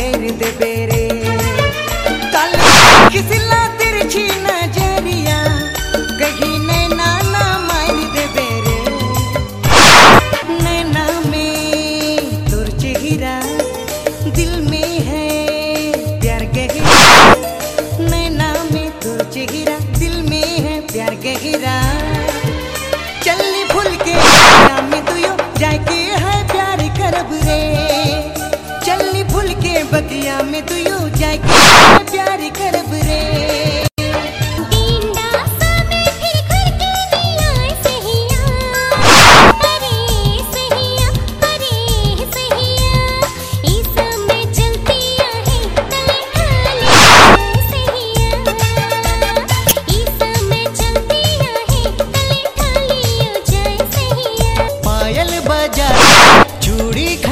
फेर दे बेरे। कल किसी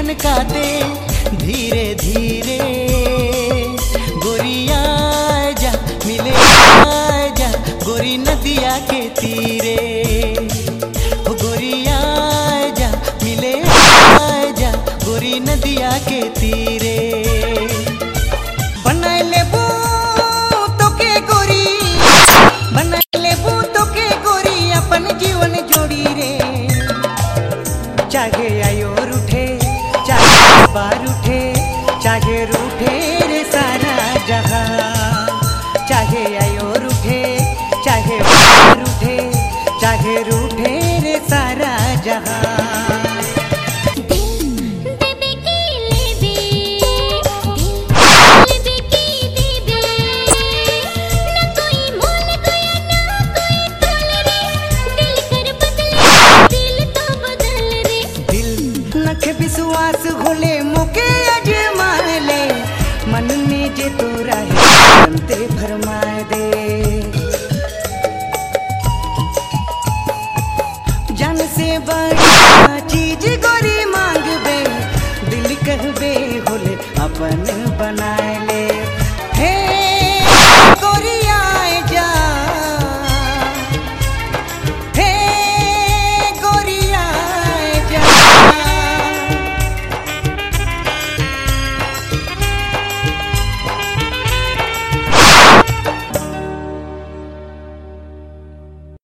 छलकाते धीरे धीरे। गोरिया जा मिले जा गोरी नदिया के तीरे। ओ गोरिया जा मिले जा गोरी नदिया के तीरे। बनाए चाहे रूठे रे सारा जहाँ। चाहे आयोर उठे चाहे बार उठे चाहे रूठे रे सारा जहाँ। दिल देबे की बनते फरमाए दे। जन से बड़ी चीज़ गोरी मांगबे दिल कहबे